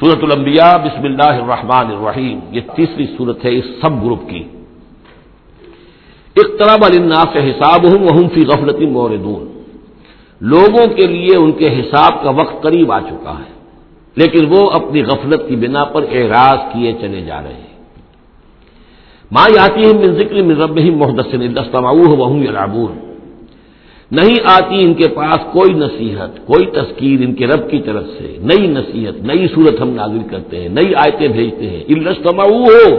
سورت الانبیاء، بسم اللہ الرحمن الرحیم. یہ تیسری صورت ہے اس سب گروپ کی. اقتراب الناس سے حساب ہوں وہ فی غفلتی موردون لوگوں کے لیے ان کے حساب کا وقت قریب آ چکا ہے، لیکن وہ اپنی غفلت کی بنا پر اعراض کیے چلے جا رہے ہیں۔ ماں یاتی ہے من ذکر من رب ہی محدث وہ یلعبون۔ نہیں آتی ان کے پاس کوئی نصیحت، کوئی تذکیر ان کے رب کی طرف سے، نئی نصیحت، نئی صورت ہم نازل کرتے ہیں، نئی آیتیں بھیجتے ہیں۔ الرستما ہو۔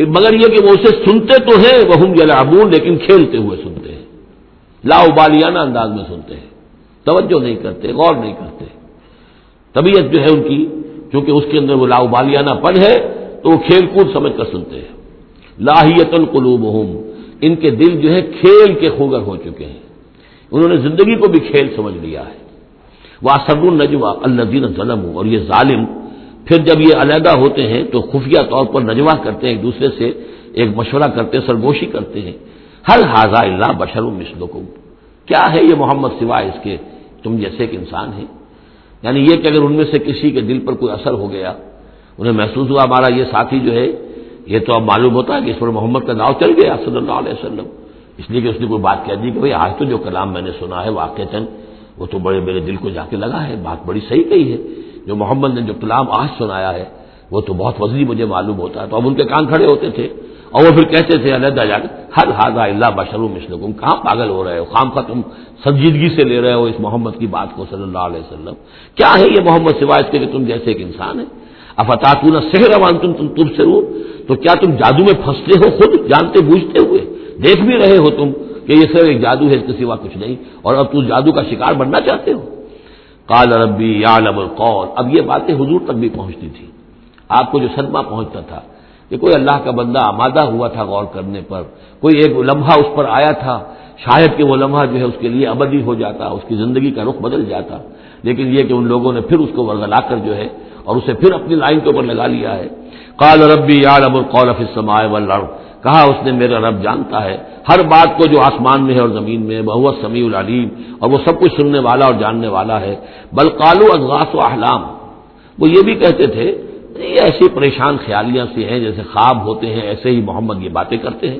مگر یہ کہ وہ اسے سنتے تو ہیں وہ ہم یلعبون، لیکن کھیلتے ہوئے سنتے ہیں۔ لاؤبالیانہ انداز میں سنتے ہیں۔ توجہ نہیں کرتے، غور نہیں کرتے۔ طبیعت جو ہے ان کی کیونکہ اس کے اندر وہ لاؤبالیانہ پن ہے، تو وہ کھیل کود سمجھ کر سنتے ہیں۔ لاہیت القلوب ان کے دل جو ہے کھیل کے خوگر ہو چکے ہیں۔ انہوں نے زندگی کو بھی کھیل سمجھ لیا ہے۔ وہ اسد النجوا الدین ظلم اور یہ ظالم پھر جب یہ علیحدہ ہوتے ہیں تو خفیہ طور پر نجوا کرتے ہیں، ایک دوسرے سے ایک مشورہ کرتے سرگوشی کرتے ہیں۔ ہر حاضہ اللہ بشر مسلو کیا ہے یہ محمد سوائے اس کے؟ تم جیسے ایک انسان ہے یعنی یہ کہ اگر ان میں سے کسی کے دل پر کوئی اثر ہو گیا، انہیں محسوس ہوا ہمارا یہ ساتھی جو ہے، یہ تو اب معلوم ہوتا ہے کہ اس پر محمد کا ناؤ چل گیا صلی اللہ علیہ وسلم۔ اس لیے کہ اس نے کوئی بات کہہ دی کہ بھائی آج تو جو کلام میں نے سنا ہے واقع وہ تو بڑے میرے دل کو جا کے لگا ہے، بات بڑی صحیح کہی ہے۔ جو محمد نے جو کلام آج سنایا ہے، وہ تو بہت وزنی مجھے معلوم ہوتا ہے۔ تو اب ان کے کان کھڑے ہوتے تھے اور وہ پھر کہتے تھے، علیحدہ جا کے، ہر ہاضا اللہ بشر مسلم کہاں پاگل ہو رہے ہو؟ خام کا تم سنجیدگی سے لے رہے ہو اس محمد کی بات کو صلی اللہ علیہ وسلم۔ کیا ہے یہ محمد سوائے اس کے کہ تم جیسے ایک انسان ہے افتاتون سحر امان تم تم تم سے رو تو کیا تم جادو میں پھنستے ہو خود؟ جانتے بوجھتے ہوئے۔ دیکھ بھی رہے ہو تم کہ یہ سر ایک جادو ہے اس کے سوا کچھ نہیں، اور اب تم جادو کا شکار بننا چاہتے ہو؟ کال ربی یالم القول۔ اب یہ باتیں حضور تک بھی پہنچتی تھی آپ کو جو صدمہ پہنچتا تھا کہ کوئی اللہ کا بندہ آمادہ ہوا تھا غور کرنے پر، کوئی ایک لمحہ اس پر آیا تھا، شاید کہ وہ لمحہ جو ہے اس کے لیے ابدی ہو جاتا، اس کی زندگی کا رخ بدل جاتا، لیکن یہ کہ ان لوگوں نے پھر اس کو ورگلا کر جو ہے اور اسے پھر اپنی لائن کے اوپر لگا لیا ہے۔ کال ربی یالم القول فسمائے والارض۔ کہا اس نے میرا رب جانتا ہے، ہر بات کو جو آسمان میں ہے اور زمین میں بہت سمیع العلیم اور وہ سب کچھ سننے والا اور جاننے والا ہے۔ بل قالو ازغاس و احلام۔ وہ یہ بھی کہتے تھے یہ ایسی پریشان خیالیاں سی ہیں جیسے خواب ہوتے ہیں، ایسے ہی محمد یہ باتیں کرتے ہیں۔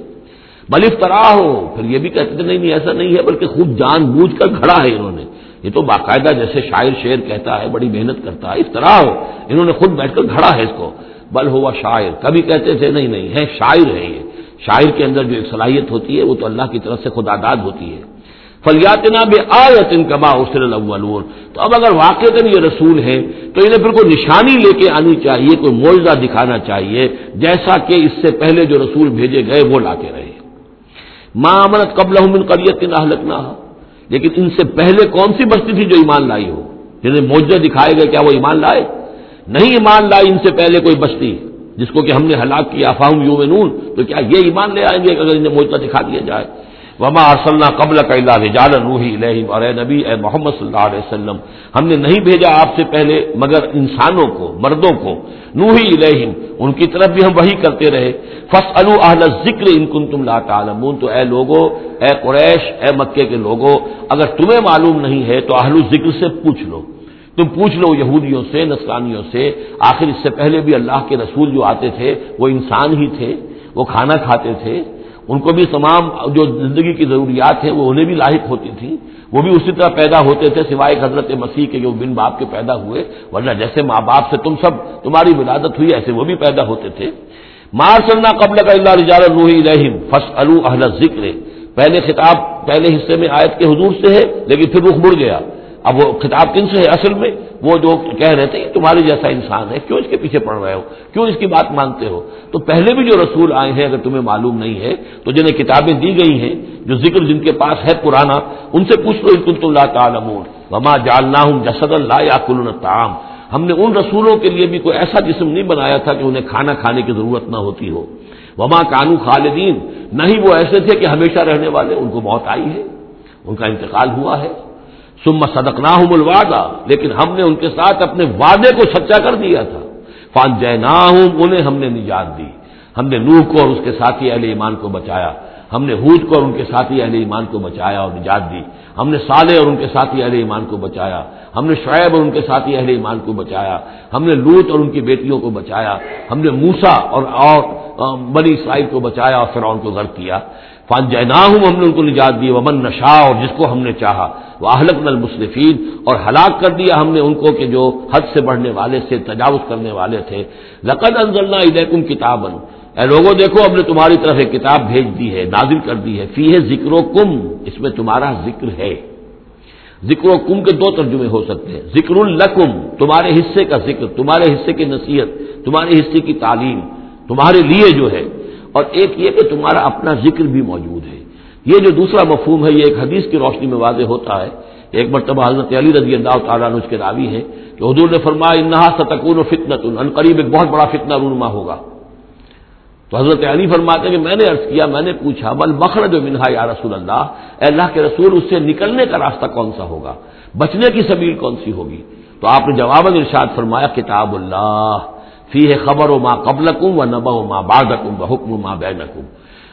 بل افطرا ہو پھر یہ بھی کہتے تھے، نہیں نہیں، ایسا نہیں ہے، بلکہ خوب جان بوجھ کر کھڑا ہے انہوں نے۔ یہ تو باقاعدہ جیسے شاعر شعر کہتا ہے، بڑی محنت کرتا ہے۔ افطرا ہو انہوں نے خود بیٹھ کر کھڑا ہے اس کو۔ بل ہوا شاعر۔ کبھی کہتے تھے، نہیں نہیں ہے شاعر ہے یہ۔ شاعر کے اندر جو ایک صلاحیت ہوتی ہے وہ تو اللہ کی طرف سے خدا داد ہوتی ہے۔ فلیات بے آیت ان کما اسر تو اب اگر واقع یہ رسول ہے تو انہیں پھر کوئی نشانی لے کے آنی چاہیے، کوئی معجزہ دکھانا چاہیے، جیسا کہ اس سے پہلے جو رسول بھیجے گئے وہ لاتے رہے۔ ماں امنت قبل من قریت نہ نہ لیکن ان سے پہلے کون سی بستی تھی جو ایمان لائی ہو؟ جنہیں معجزہ دکھائے گئے، کیا وہ ایمان لائے؟ نہیں ایمان لائی ان سے پہلے کوئی بستی۔ جس کو کہ ہم نے ہلاک کیا افاہم یو نون تو کیا یہ ایمان لے آئیں گے اگر انہیں موجودہ دکھا دیا جائے؟ وما ارسلنا قبل کا اللہ رجال روحی الہم اور اے نبی، اے محمد صلی اللہ علیہ وسلم، ہم نے نہیں بھیجا آپ سے پہلے، مگر انسانوں کو، مردوں کو۔ نوحی الہم ان کی طرف بھی ہم وہی کرتے رہے۔ فص اہل ذکر ان کن تم لا تعلمون، تو اے لوگو، اے قریش، اے مکے کے لوگوں اگر تمہیں معلوم نہیں ہے تو اہل ذکر سے پوچھ لو۔ تم پوچھ لو یہودیوں سے نسرانیوں سے، آخر اس سے پہلے بھی اللہ کے رسول جو آتے تھے، وہ انسان ہی تھے، وہ کھانا کھاتے تھے۔ ان کو بھی تمام جو زندگی کی ضروریات ہیں، وہ انہیں بھی لاحق ہوتی تھیں۔ وہ بھی اسی طرح پیدا ہوتے تھے، سوائے حضرت مسیح کے جو بن باپ کے پیدا ہوئے۔ ورنہ جیسے ماں باپ سے تم سب، تمہاری ولادت ہوئی، ایسے وہ بھی پیدا ہوتے تھے۔ مار سلنا قبل کا اللہ رجال روحی الہم فص اہل ذکر پہلے خطاب، پہلے حصے میں آیت کے حضور سے ہے، لیکن پھر رخ مڑ گیا۔ اب وہ خطاب کن سے ہے اصل میں؟ وہ جو کہہ رہے تھے کہ تمہارے جیسا انسان ہے، کیوں اس کے پیچھے پڑ رہے ہو؟ کیوں اس کی بات مانتے ہو؟ تو پہلے بھی جو رسول آئے ہیں، اگر تمہیں معلوم نہیں ہے، تو جنہیں کتابیں دی گئی ہیں، جو ذکر جن کے پاس ہے پرانا ان سے پوچھ لو کن اللہ تعالمون وما جالنا ہوں جسد اللہ یا کل تام ہم نے ان رسولوں کے لیے بھی کوئی ایسا جسم نہیں بنایا تھا کہ انہیں کھانا کھانے کی ضرورت نہ ہوتی ہو. وما کانو خالدین نہ ہی وہ ایسے تھے کہ ہمیشہ رہنے والے، ان کو موت آئی ہے، ان کا انتقال ہوا ہے. سم صدق الوعدہ۔ لیکن ہم نے ان کے ساتھ اپنے وعدے کو سچا کر دیا تھا۔ فان جے نہ انہیں ہم نے نجات دی۔ ہم نے نوح کو اور اس کے ساتھی اہل ایمان کو بچایا۔ ہم نے حود کو اور ان کے ساتھی اہل ایمان کو بچایا اور نجات دی۔ ہم نے صالح اور ان کے ساتھی اہل ایمان کو بچایا۔ ہم نے شعیب اور ان کے ساتھی اہل ایمان کو بچایا۔ ہم نے لوت اور ان کی بیٹیوں کو بچایا۔ ہم نے موسا اور اور بنی اسرائیل کو بچایا اور فرعون کو غرق کیا۔ فان جینا ہوں ہم نے ان کو نجات دی، ومن نشا اور جس کو ہم نے چاہا۔ وہ اہلک نل اور ہلاک کر دیا ہم نے ان کو کہ جو حد سے بڑھنے والے سے، تجاوز کرنے والے تھے۔ لقد انزلنا الیکم کتابن اے لوگوں، دیکھو، ہم نے تمہاری طرف ایک کتاب بھیج دی ہے، نازل کر دی ہے۔ فی ہے ذکر و کم اس میں تمہارا ذکر ہے۔ ذکر و کم کے دو ترجمے ہو سکتے ہیں۔ ذکر القم تمہارے حصے کا ذکر، تمہارے حصے کی نصیحت، تمہارے حصے کی تعلیم، تمہارے لیے جو ہے۔ اور ایک یہ کہ تمہارا اپنا ذکر بھی موجود ہے۔ یہ جو دوسرا مفہوم ہے، یہ ایک حدیث کی روشنی میں واضح ہوتا ہے۔ ایک مرتبہ حضرت علی رضی اللہ تعالیٰ نے اس کے راوی ہے کہ حضور نے فرمایا، انہا ستکون و فتنت ان قریب ایک بہت بڑا فتنہ رونما ہوگا۔ تو حضرت علی فرماتے ہیں کہ میں نے عرض کیا، میں نے پوچھا، بل مخرج و منہا یا رسول اللہ؟ اے اللہ کے رسول، اس سے نکلنے کا راستہ کون سا ہوگا؟ بچنے کی سبیل کون سی ہوگی؟ تو آپ نے جواب ارشاد فرمایا، کتاب اللہ فی ہے خبر و ماں قبل و نبا و ماں بادکم و حکم و ماں بینکم۔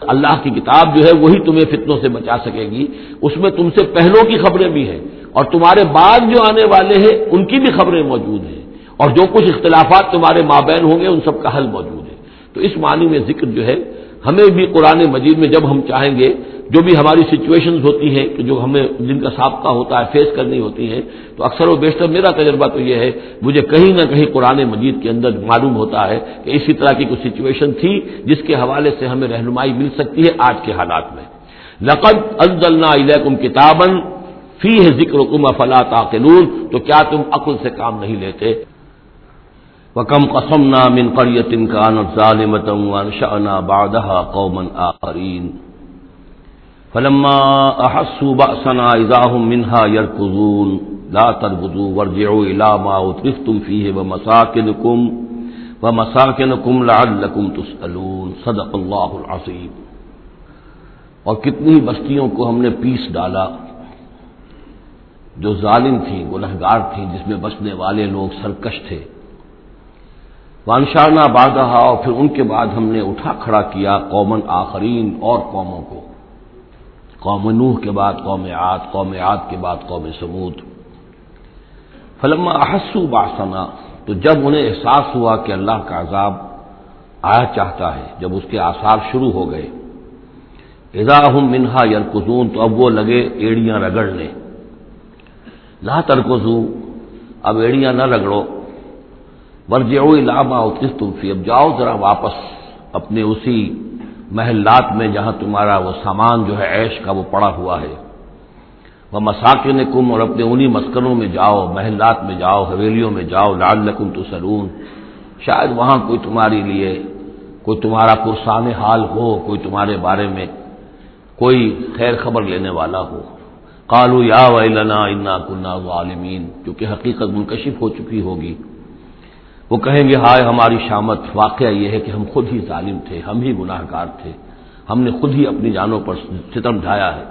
اللہ کی کتاب جو ہے وہی تمہیں فتنوں سے بچا سکے گی۔ اس میں تم سے پہلوں کی خبریں بھی ہیں۔ اور تمہارے بعد جو آنے والے ہیں، ان کی بھی خبریں موجود ہیں۔ اور جو کچھ اختلافات تمہارے مابین ہوں گے، ان سب کا حل موجود ہے۔ تو اس معنی میں ذکر جو ہے ہمیں بھی قرآن مجید میں جب ہم چاہیں گے، جو بھی ہماری سچویشنز ہوتی ہیں کہ جو ہمیں جن کا سابقہ ہوتا ہے فیس کرنی ہوتی ہیں، تو اکثر و بیشتر میرا تجربہ تو یہ ہے، مجھے کہیں نہ کہیں قرآن مجید کے اندر معلوم ہوتا ہے کہ اسی طرح کی کچھ سچویشن تھی جس کے حوالے سے ہمیں رہنمائی مل سکتی ہے آج کے حالات میں۔ لقد انزلنا الیکم کتابن فی ہے ذکر کم افلا تاخلون تو کیا تم عقل سے کام نہیں لیتے؟ وکم قسم نا من قریت کان ظالمت وانشأنا بعدها قوما آخرین فلما احسوا بأسنا اذا هم منها يركضون لا تربطوا وارجعوا الى ما اترفتم فيه ومساكنكم ومساكنكم لعلكم تسألون صدق اللہ العظیم اور کتنی بستیوں کو ہم نے پیس ڈالا جو ظالم تھیں، گنہگار تھیں، جس میں بسنے والے لوگ سرکش تھے۔ وانشانہ بادہ اور پھر ان کے بعد ہم نے اٹھا کھڑا کیا قومن آخرین اور قوموں کو۔ قوم نوح کے بعد قوم عاد قوم عاد کے بعد قوم سمود فلما احسو باسنا تو جب انہیں احساس ہوا کہ اللہ کا عذاب آیا چاہتا ہے، جب اس کے آثار شروع ہو گئے۔ ہم منہا یرکزون تو اب وہ لگے ایڑیاں رگڑنے۔ لا ترکزو اب ایڑیاں نہ رگڑو۔ ورجعو علامہ تم فی، اب جاؤ ذرا واپس اپنے اسی محلات میں جہاں تمہارا وہ سامان جو ہے عیش کا وہ پڑا ہوا ہے۔ وہ مساکن کم اور اپنے انہی مسکنوں میں جاؤ، محلات میں جاؤ، حویلیوں میں جاؤ لال لکم تو سلون شاید وہاں کوئی تمہارے لیے کوئی تمہارا پرسان حال ہو، کوئی تمہارے بارے میں کوئی خیر خبر لینے والا ہو۔ کالو یا ویلنا انا کنہ عالمین کیونکہ حقیقت منکشف ہو چکی ہوگی۔ وہ کہیں گے، ہائے ہماری شامت، واقعہ یہ ہے کہ ہم خود ہی ظالم تھے، ہم ہی گناہ گار تھے، ہم نے خود ہی اپنی جانوں پر ستم ڈھایا ہے۔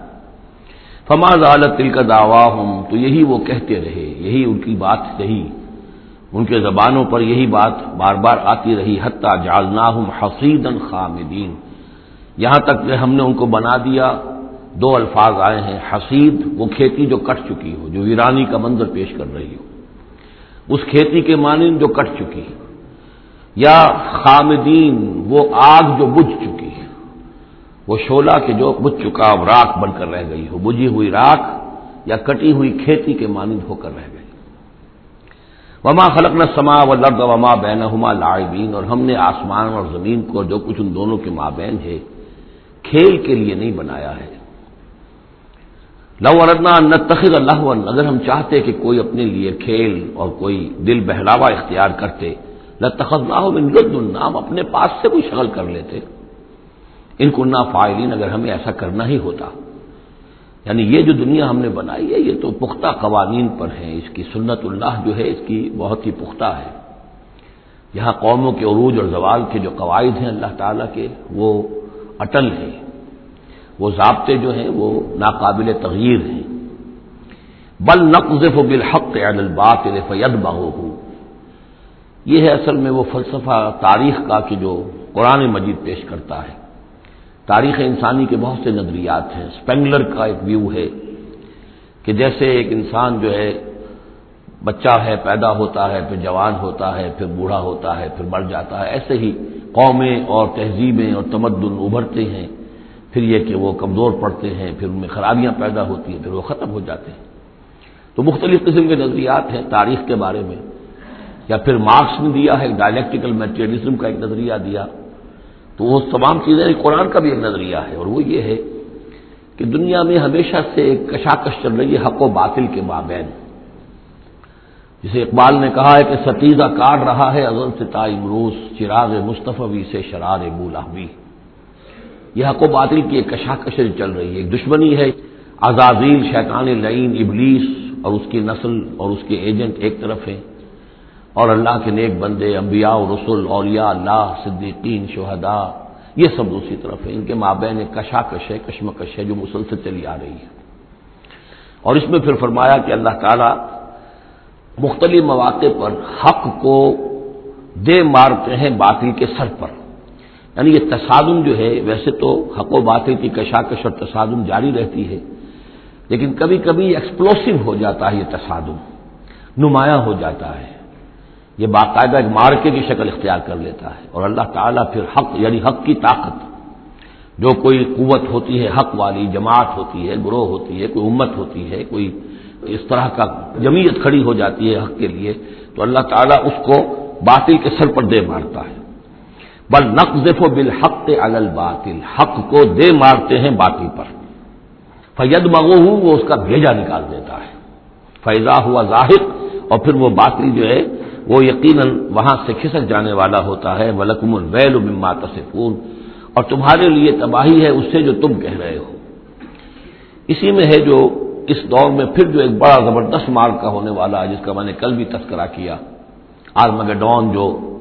فما ضالت دل کا دعویٰ ہوں تو یہی وہ کہتے رہے، یہی ان کی بات رہی ان کے زبانوں پر یہی بات بار بار آتی رہی حتیٰ جالنا ہوں حسید خامدین یہاں تک کہ ہم نے ان کو بنا دیا، دو الفاظ آئے ہیں حسید وہ کھیتی جو کٹ چکی ہو، جو ویرانی کا منظر پیش کر رہی ہو۔ اس کھیتی کے مانند جو کٹ چکی یا خامدین، وہ آگ جو بجھ چکی ہے۔ وہ شولہ کے جو بجھ چکا راک بن کر رہ گئی ہو، بجھی ہوئی راک یا کٹی ہوئی کھیتی کے مانند ہو کر رہ گئی۔ وما خلق نہ سما و لرد وما بین ہما لاعبین، اور ہم نے آسمان اور زمین کو جو کچھ ان دونوں کے مابین ہے، کھیل کے لیے نہیں بنایا ہے۔ لو اردنا نہ تخر اللہ اگر ہم چاہتے کہ کوئی اپنے لیے کھیل اور کوئی دل بہلاوا اختیار کرتے نہ تخت نہ ہم اپنے پاس سے کوئی شغل کر لیتے۔ ان کو نہ فائلین اگر ہمیں ایسا کرنا ہی ہوتا۔ یعنی یہ جو دنیا ہم نے بنائی ہے، یہ تو پختہ قوانین پر ہے اس کی سنت اللہ جو ہے، اس کی بہت ہی پختہ ہے۔ یہاں قوموں کے عروج اور زوال کے جو قواعد ہیں اللہ تعالیٰ کے، وہ اٹل ہیں۔ وہ ضابطے جو ہیں وہ ناقابل تغیر ہیں۔ بل نقذف بالحق عن الباطل فیدبہو یہ ہے اصل میں وہ فلسفہ تاریخ کا کہ جو قرآن مجید پیش کرتا ہے۔ تاریخ انسانی کے بہت سے نظریات ہیں۔ اسپینگلر کا ایک ویو ہے کہ جیسے ایک انسان جو ہے بچہ ہے، پیدا ہوتا ہے، پھر جوان ہوتا ہے، پھر بوڑھا ہوتا ہے، پھر مر جاتا ہے۔ ایسے ہی قومیں اور تہذیبیں اور تمدن ابھرتے ہیں۔ پھر یہ کہ وہ کمزور پڑتے ہیں، پھر ان میں خرابیاں پیدا ہوتی ہیں، پھر وہ ختم ہو جاتے ہیں۔ تو مختلف قسم کے نظریات ہیں تاریخ کے بارے میں۔ یا پھر مارکس نے دیا ہے ڈائلیکٹیکل میٹریلزم کا ایک نظریہ دیا۔ تو وہ تمام چیزیں قرآن کا بھی ایک نظریہ ہے۔ اور وہ یہ ہے کہ دنیا میں ہمیشہ سے ایک کشاکش چل رہی ہے حق و باطل کے مابین۔ جسے اقبال نے کہا ہے کہ ستیزہ کاٹ رہا ہے ازل سے تا امروس چراغ مصطفی سے شرار بولاحبی یہ حق و باطل کی ایک کشاکش چل رہی ہے، ایک دشمنی ہے۔ آزادیل شیطان لعین، ابلیس اور اس کی نسل اور اس کے ایجنٹ ایک طرف ہیں۔ اور اللہ کے نیک بندے، انبیاء و رسول اولیاء، اللہ، صدیقین، شہداء، یہ سب دوسری طرف ہے ان کے مابین ایک کشاکش ہے، کشمکش ہے جو مسلسل چلی آ رہی ہے۔ اور اس میں پھر فرمایا کہ اللہ تعالیٰ مختلف مواقع پر حق کو دے مارتے ہیں باطل کے سر پر۔ یعنی یہ تصادم جو ہے، ویسے تو حق و باطل کی کشاکش اور تصادم جاری رہتی ہے، لیکن کبھی کبھی ایکسپلوسو ہو جاتا ہے یہ تصادم، نمایاں ہو جاتا ہے۔ یہ باقاعدہ ایک مارکے کی شکل اختیار کر لیتا ہے اور اللہ تعالیٰ پھر حق یعنی حق کی طاقت، جو کوئی قوت ہوتی ہے، حق والی، جماعت ہوتی ہے، گروہ ہوتی ہے، کوئی امت ہوتی ہے، کوئی اس طرح کا جمعیت کھڑی ہو جاتی ہے حق کے لیے، تو اللہ تعالیٰ اس کو باطل کے سر پر دے مارتا ہے۔ بل نقز و بالحق الل باطل حق کو دے مارتے ہیں باطل پر۔ فید مغو ہوں وہ اس کا بھیجا نکال دیتا ہے۔ فیضا ہوا ظاہر اور پھر وہ باطل جو ہے، وہ یقیناً وہاں سے کھسک جانے والا ہوتا ہے۔ ولکم الویل مما تصفون۔ اور تمہارے لیے تباہی ہے اس سے جو تم کہہ رہے ہو۔ اسی میں ہے جو اس دور میں پھر جو ایک بڑا زبردست مارک کا ہونے والا ہے، جس کا میں نے کل بھی تذکرہ کیا۔ آرمگڈون جو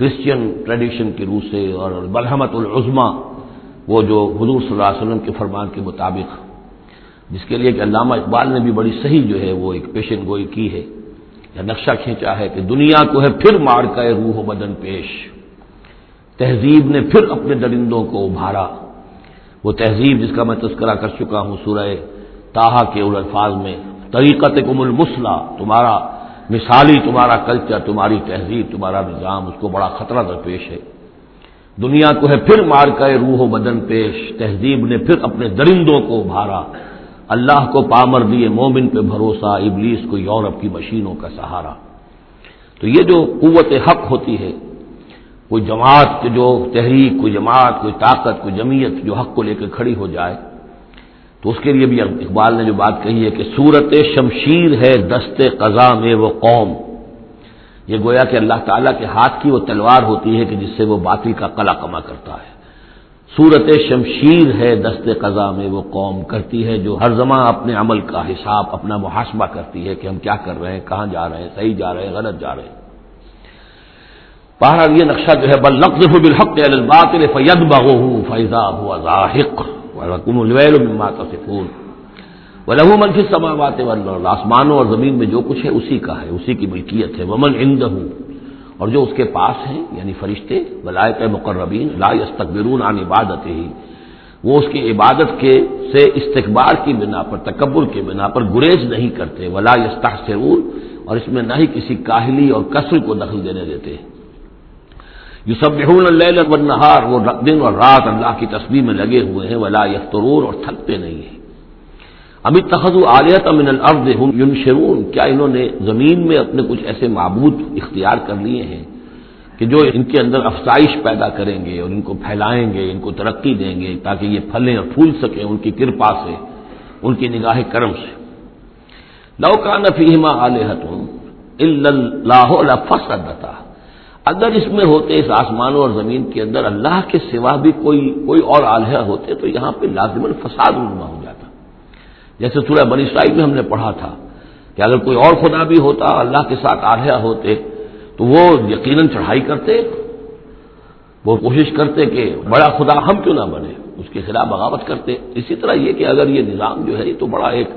کرسچین ٹریڈیشن کی روح سے اور برحمت العظما وہ جو حضور صلی اللہ علیہ وسلم کے فرمان کے مطابق، جس کے لیے کہ علامہ اقبال نے بھی بڑی صحیح جو ہے وہ ایک پیشن گوئی کی ہے، یا نقشہ کھینچا ہے کہ دنیا کو ہے پھر مار کا روح و بدن پیش۔ تہذیب نے پھر اپنے درندوں کو ابھارا۔ وہ تہذیب جس کا میں تذکرہ کر چکا ہوں سورہ تاہا کے الفاظ میں طریقت کم المسلح تمہارا مثالی تمہارا کلچر، تمہاری تہذیب، تمہارا نظام، اس کو بڑا خطرہ درپیش ہے۔ دنیا کو ہے پھر مار کا روح و بدن پیش، تہذیب نے پھر اپنے درندوں کو ابھارا اللہ کو پامر دیے مومن پہ بھروسہ، ابلیس کو یورپ کی مشینوں کا سہارا۔ تو یہ جو قوت حق ہوتی ہے، کوئی جماعت جو تحریک، کوئی جماعت، کوئی طاقت، کوئی جمعیت جو حق کو لے کے کھڑی ہو جائے تو اس کے لیے بھی اقبال نے جو بات کہی ہے کہ صورت شمشیر ہے، دست قضا میں وہ قوم۔ یہ گویا کہ اللہ تعالیٰ کے ہاتھ کی وہ تلوار ہوتی ہے کہ جس سے وہ باطل کا قلع کما کرتا ہے۔ صورت شمشیر ہے، دست قضا میں وہ قوم کرتی ہے جو ہر زماں اپنے عمل کا حساب، اپنا محاسبہ کرتی ہے کہ ہم کیا کر رہے ہیں، کہاں جا رہے ہیں، صحیح جا رہے ہیں، غلط جا رہے ہیں۔ بہرحال یہ نقشہ جو ہے، بل نقص بالحق الباطل فید بغو فیضا ہوا ذاہق وہ لہو منفی سماوات آسمانوں اور زمین میں جو کچھ ہے اسی کا ہے، اسی کی ملکیت ہے، ومن اندہ اور جو اس کے پاس ہیں یعنی فرشتے ولایت مقربین لا یستقبرون عن عبادت ہی وہ اس کی عبادت کے سے استقبال کی بنا پر، تکبر کے بنا پر گریز نہیں کرتے، ولا یستحسرون، اور اس میں نہ ہی کسی کاہلی اور کثر کو دخل دینے دیتے۔ یہ سب اللیل وہ دن اور رات اللہ کی تصویر میں لگے ہوئے ہیں، ولا یفترون اور تھکتے نہیں ہیں۔ ابھی تخذ عالیت امن الرد یونشرون کیا انہوں نے زمین میں اپنے کچھ ایسے معبود اختیار کر لیے ہیں کہ جو ان کے اندر افسائش پیدا کریں گے اور ان کو پھیلائیں گے، ان کو ترقی دیں گے تاکہ یہ پھلیں اور پھول سکیں ان کی کرپا سے، ان کی نگاہ کرم سے۔ لو کا نفیما علیحت اللہ فسدتا اگر اس میں ہوتے اس آسمانوں اور زمین کے اندر اللہ کے سوا بھی کوئی کوئی اور آلیہ ہوتے تو یہاں پہ لازمن فساد رنما ہو جاتا۔ جیسے سورہ بنی اسرائیل میں ہم نے پڑھا تھا کہ اگر کوئی اور خدا بھی ہوتا، اللہ کے ساتھ آلیہ ہوتے، تو وہ یقیناً چڑھائی کرتے، وہ کوشش کرتے کہ بڑا خدا ہم کیوں نہ بنے، اس کے خلاف بغاوت کرتے۔ اسی طرح یہ کہ اگر یہ نظام جو ہے، یہ تو بڑا ایک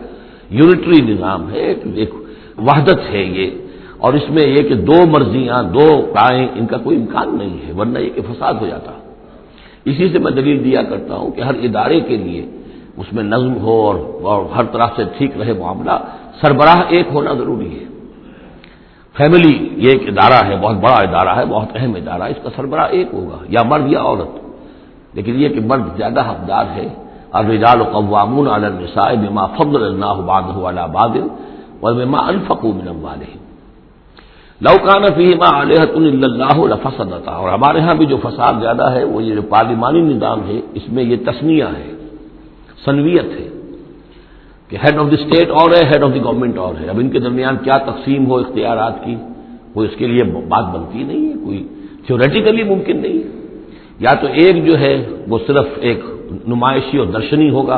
یونٹری نظام ہے ایک وحدت ہے یہ۔ اور اس میں یہ کہ دو مرضیاں، دو رائے ان کا کوئی امکان نہیں ہے، ورنہ یہ کہ فساد ہو جاتا۔ اسی سے میں دلیل دیا کرتا ہوں کہ ہر ادارے کے لیے اس میں نظم ہو اور ہر طرح سے ٹھیک رہے معاملہ، سربراہ ایک ہونا ضروری ہے۔ فیملی یہ ایک ادارہ ہے، بہت بڑا ادارہ ہے، بہت اہم ادارہ ہے، اس کا سربراہ ایک ہوگا، یا مرد یا عورت۔ لیکن یہ کہ مرد زیادہ حقدار ہے۔ اور رجال و قوامون النساء بما فضل اللہ بعضه على بعض وبما انفقوا من اموالهم۔ لو كان فيهما الهه الا الله لفسدتا، اور ہمارے ہاں بھی جو فساد زیادہ ہے، وہ یہ جو پارلیمانی نظام ہے، اس میں یہ تسمیہ ہے، سنویت ہے کہ ہیڈ آف دی اسٹیٹ اور ہے ہیڈ آف دی گورنمنٹ اور ہے۔ اب ان کے درمیان کیا تقسیم ہو اختیارات کی؟ وہ اس کے لیے بات بنتی نہیں ہے، کوئی تھیوریٹیکلی ممکن نہیں ہے۔ یا تو ایک جو ہے، وہ صرف ایک نمائشی اور درشنی ہوگا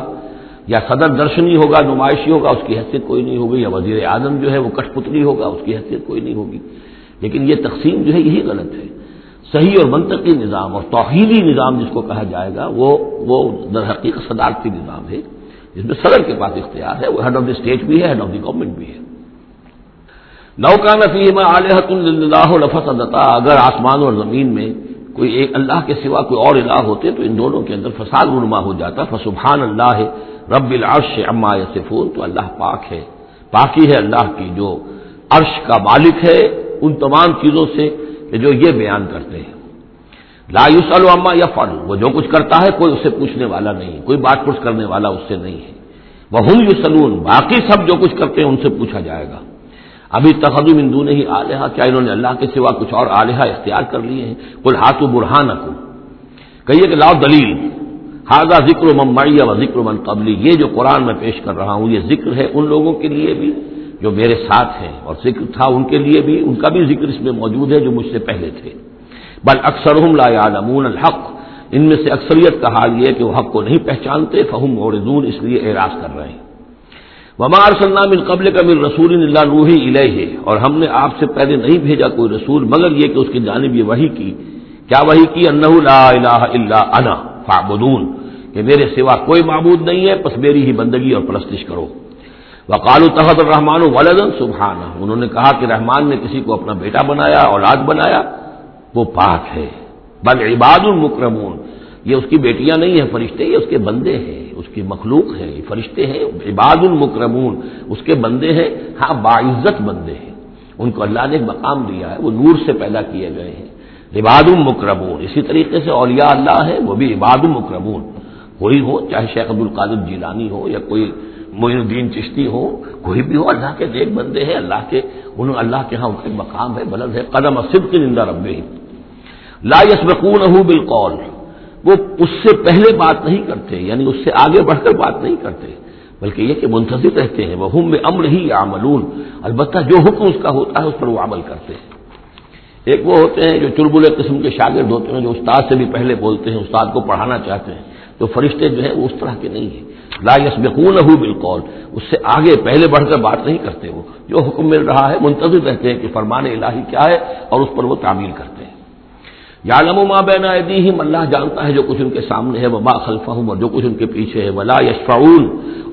یا صدر درشنی ہوگا، نمائشی ہوگا، اس کی حیثیت کوئی نہیں ہوگی، یا وزیر اعظم جو ہے وہ کٹ پتلی ہوگا، اس کی حیثیت کوئی نہیں ہوگی۔ لیکن یہ تقسیم جو ہے یہی غلط ہے۔ صحیح اور منطقی نظام اور توحیدی نظام جس کو کہا جائے گا، وہ وہ در حقیقت صدارتی نظام ہے، جس میں صدر کے پاس اختیار ہے، وہ ہیڈ آف دی اسٹیٹ بھی ہے ہیڈ آف دی گورنمنٹ بھی ہے۔ نوکا نفیم علیحت اللہ لفظ اگر آسمان اور زمین میں کوئی ایک اللہ کے سوا کوئی اور الہ ہوتے تو ان دونوں کے اندر فساد رنما ہو جاتا، فسبحان اللہ ہے رب العرش اما یسفون تو اللہ پاک ہے۔ پاکی ہے اللہ کی جو عرش کا مالک ہے ان تمام چیزوں سے کہ جو یہ بیان کرتے ہیں۔ لا یوسل اما یا وہ جو کچھ کرتا ہے کوئی اسے پوچھنے والا نہیں، کوئی بات پوچھ کرنے والا اس سے نہیں ہے۔ وہ ہم یوسلون باقی سب جو کچھ کرتے ہیں ان سے پوچھا جائے گا۔ ابھی تخدم ہندو نہیں آلیہ کیا انہوں نے اللہ کے سوا کچھ اور آلیہ اختیار کر لیے ہیں؟ کل ہاتھ و برہان کو کہیے کہ لاؤ دلیل۔ حاضہ ذکر و ممبئی و ذکر من قبلی یہ جو قرآن میں پیش کر رہا ہوں، یہ ذکر ہے ان لوگوں کے لیے بھی جو میرے ساتھ ہیں، اور ذکر تھا ان کے لیے بھی، ان کا بھی ذکر اس میں موجود ہے جو مجھ سے پہلے تھے۔ بل اکثر لا یعلمون الحق۔ ان میں سے اکثریت کا حال یہ کہ وہ حق کو نہیں پہچانتے، فہم موردون اس لیے اعراض کر رہے ہیں۔ ومار سلام قبل کا میر رسول اللہ روحی الہ اور ہم نے آپ سے پہلے نہیں بھیجا کوئی رسول، مگر یہ کہ اس کی جانب یہ وہی کی۔ کیا وہی کی؟ انہ لا الہ الا انا۔ فعبدون کہ میرے سوا کوئی معبود نہیں ہے، پس میری ہی بندگی اور پرستش کرو۔ وقال تحت الرحمان ولدن سبحانہ۔ انہوں نے کہا کہ رحمان نے کسی کو اپنا بیٹا بنایا، اولاد بنایا، وہ پاک ہے۔ بل عباد المکرمون یہ اس کی بیٹیاں نہیں ہیں، فرشتے یہ اس کے بندے ہیں، اس کی مخلوق ہیں، یہ فرشتے ہیں۔ عباد المکرمون اس کے بندے ہیں ہاں باعزت بندے ہیں۔ ان کو اللہ نے ایک مقام دیا ہے، وہ نور سے پیدا کیے گئے ہیں۔ عباد المکرمون اسی طریقے سے اولیاء اللہ ہے وہ بھی عباد المکرمون کوئی ہو، چاہے شیخ عبد القادر جیلانی ہو یا کوئی معین الدین چشتی ہو، کوئی بھی ہو، اللہ کے دیکھ بندے ہیں، اللہ کے، انہوں اللہ کے ہاں ان کا مقام ہے، بلند ہے، قدم صدق نندا رب لا یسبقون بالقول۔ وہ اس سے پہلے بات نہیں کرتے یعنی اس سے آگے بڑھ کر بات نہیں کرتے، بلکہ یہ کہ منتظر رہتے ہیں۔ وہ ہم میں امر ہی عملون البتہ جو حکم اس کا ہوتا ہے، اس پر وہ عمل کرتے ہیں۔ ایک وہ ہوتے ہیں جو چربلے قسم کے شاگرد ہوتے ہیں، جو استاد سے بھی پہلے بولتے ہیں، استاد کو پڑھانا چاہتے ہیں، تو فرشتے جو ہیں وہ اس طرح کے نہیں ہیں۔ لا یسبقون ہو بالقول، اس سے آگے پہلے بڑھ کر بات نہیں کرتے وہ۔ جو حکم مل رہا ہے، منتظر رہتے ہیں کہ فرمان الہی کیا ہے اور اس پر وہ تعمیل کرتے ہیں۔ یا لم ما بین ایدیہم، اللہ جانتا ہے جو کچھ ان کے سامنے ہے وبا خلفہم، اور جو کچھ ان کے پیچھے ہے، ولا یشفعون،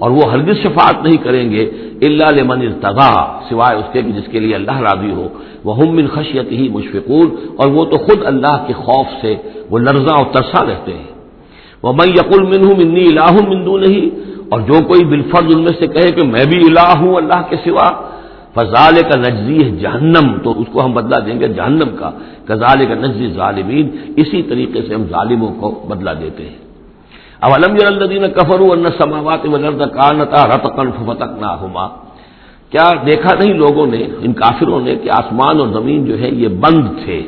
اور وہ ہرگز شفاعت نہیں کریں گے، الا لمن ارتضا، سوائے اس کے کہ جس کے لیے اللہ راضی ہو۔ وہ ہم من خشیت ہی مشفقون، اور وہ تو خود اللہ کے خوف سے، وہ لرزاں اور ترسا رہتے ہیں۔ وہ میں یقل من ہوں منی الہ مندو نہیں اور جو کوئی بالفرض ان میں سے کہے کہ میں بھی الہ ہوں اللہ کے سوا فضال کا نجزی جہنم تو اس کو ہم بدلا دیں گے جہنم کا۔ کزال کا نجزی ظالمین اسی طریقے سے ہم ظالموں کو بدلا دیتے ہیں۔ اب علم الدین کفر سماوات کانتا رتقن فتق نہ ہوما کیا دیکھا نہیں لوگوں نے، ان کافروں نے کہ آسمان اور زمین جو ہے یہ بند تھے۔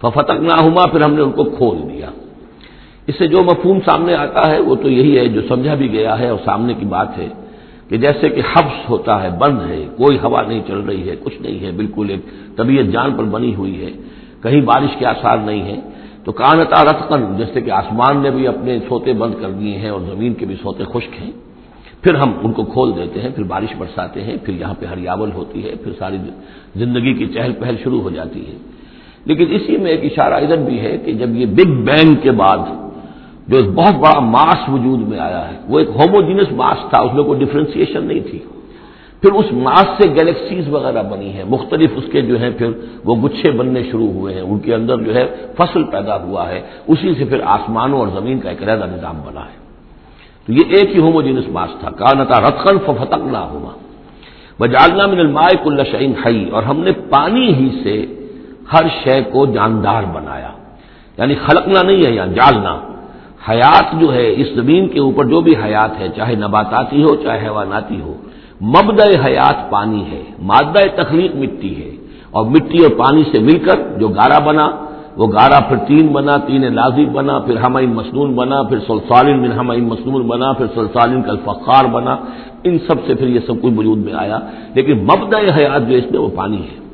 فتق نہ ہوما پھر ہم نے ان کو کھول دیا۔ اس سے جو مفہوم سامنے آتا ہے، وہ تو یہی ہے جو سمجھا بھی گیا ہے اور سامنے کی بات ہے۔ کہ جیسے کہ حبس ہوتا ہے، بند ہے، کوئی ہوا نہیں چل رہی ہے، کچھ نہیں ہے، بالکل ایک طبیعت جان پر بنی ہوئی ہے، کہیں بارش کے آثار نہیں ہے تو کانتا رتقن جیسے کہ آسمان نے بھی اپنے سوتے بند کر دیے ہیں اور زمین کے بھی سوتے خشک ہیں، پھر ہم ان کو کھول دیتے ہیں، پھر بارش برساتے ہیں، پھر یہاں پہ ہریاول ہوتی ہے، پھر ساری زندگی کی چہل پہل شروع ہو جاتی ہے۔ لیکن اسی میں ایک اشارہ ادھر بھی ہے کہ جب یہ بگ بینگ کے بعد جو ایک بہت بڑا ماس وجود میں آیا ہے، وہ ایک ہوموجینس ماس تھا، اس میں کوئی ڈفرینسیشن نہیں تھی۔ پھر اس ماس سے گلیکسیز وغیرہ بنی ہیں، مختلف اس کے جو ہیں، پھر وہ گچھے بننے شروع ہوئے ہیں، ان کے اندر جو ہے فصل پیدا ہوا ہے۔ اسی سے پھر آسمانوں اور زمین کا ایک علیحدہ نظام بنا ہے۔ تو یہ ایک ہی ہوموجینس ماس تھا۔ کانتا رتخن فتق نہ ہوا بجالنا من المائے کل شعین خی اور ہم نے پانی ہی سے ہر شے کو جاندار بنایا۔ یعنی خلقنا نہیں ہے یہاں جالنا حیات جو ہے، اس زمین کے اوپر جو بھی حیات ہے، چاہے نباتاتی ہو، چاہے حیواناتی ہو مبد حیات پانی ہے، مادہ تخلیق مٹی ہے۔ اور مٹی اور پانی سے مل کر جو گارا بنا، وہ گارا پھر تین بنا، تین لازم بنا، پھر ہم مصنون بنا، پھر سلسالن من ہم مصنون بنا، پھر سلسالن کا الفخار بنا۔ ان سب سے پھر یہ سب کچھ وجود میں آیا۔ لیکن مبد حیات جو اس میں وہ پانی ہے۔